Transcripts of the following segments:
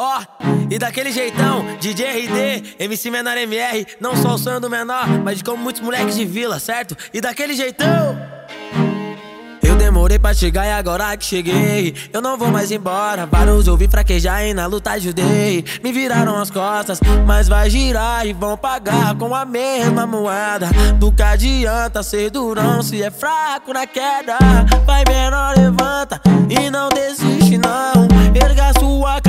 Ó, e daquele jeitão, DJ RD, MC Menor MR, não só o sonho do menor, mas de como muitos moleques de vila, certo? E daquele jeitão. Eu demorei pra chegar e agora que cheguei Eu não vou mais embora Vários ouvi fraquejar e na luta ajudei Me viraram as costas, mas vai girar E vão pagar com a mesma moeda Do que adianta ser durão se é fraco na queda Vai menor, levanta e não desiste não Erga sua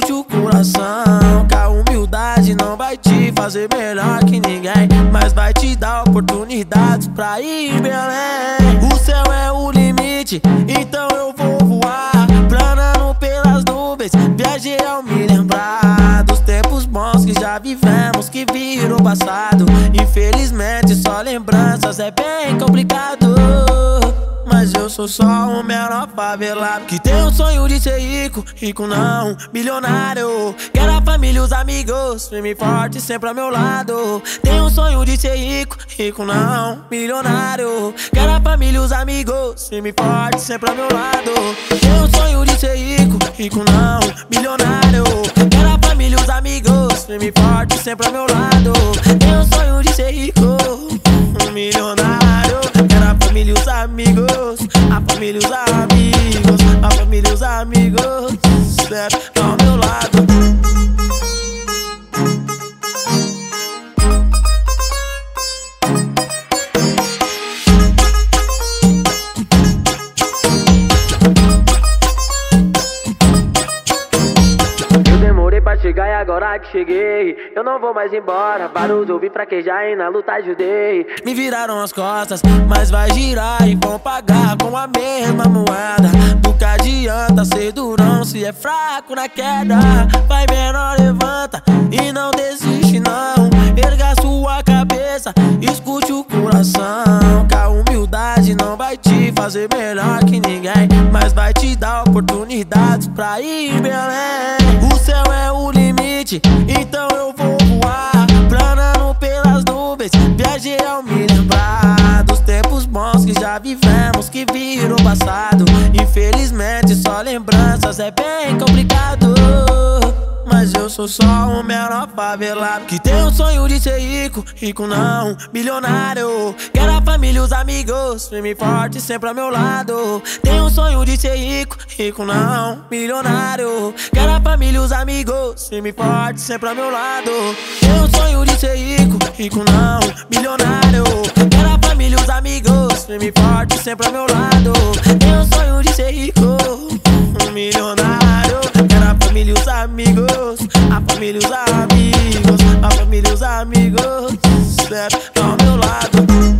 escute o coração Que a humildade não vai te fazer melhor que ninguém Mas vai te dar oportunidades pra ir Belém. O céu é o limite, então eu vou voar Planando pelas nuvens, viajei ao me lembrar Dos tempos bons que já vivemos, que viram passado. Infelizmente só lembranças é bem complicado mas eu sou só um menor favelado Que tem o sonho de ser rico, rico não, milionário. Quero a família e os amigos, firme forte sempre ao meu lado. Tem o sonho de ser rico, rico não, milionário. Quero a família e os amigos, firme forte sempre ao meu lado. Tem o sonho de ser rico, rico não, milionário. Quero a família e os amigos, firme forte sempre ao meu lado família os amigos, a família os amigos, certo, ao meu lado. Chegar e agora que cheguei. Eu não vou mais embora Vários ouvi fraquejar e na luta ajudei. Me viraram as costas, mas vai girar E vão pagar com a mesma moeda. Que adianta ser durão se é fraco na queda. Vai menor, levanta e não desiste não. Erga sua cabeça, escute o coração. Que a humildade não vai te fazer melhor que ninguém Mas vai te dar oportunidades pra ir Belém. O céu é então eu vou voar Planando pelas nuvens, viajei ao me lembrar Dos tempos bons que já vivemos, que viram passado. Infelizmente só lembranças é bem complicado mas eu sou só um menor favelado Que tem o sonho de ser rico, rico não, milionário Quero a família e os amigos, firme e forte sempre ao meu lado. Tenho o sonho de ser rico, rico não, milionário Quero a família e os amigos, firme e forte sempre ao meu lado. Tenho o sonho de ser rico, rico não, milionário Quero a família e os amigos, firme e forte sempre ao meu lado família e os amigos, a família e os amigos, sempre ao meu lado.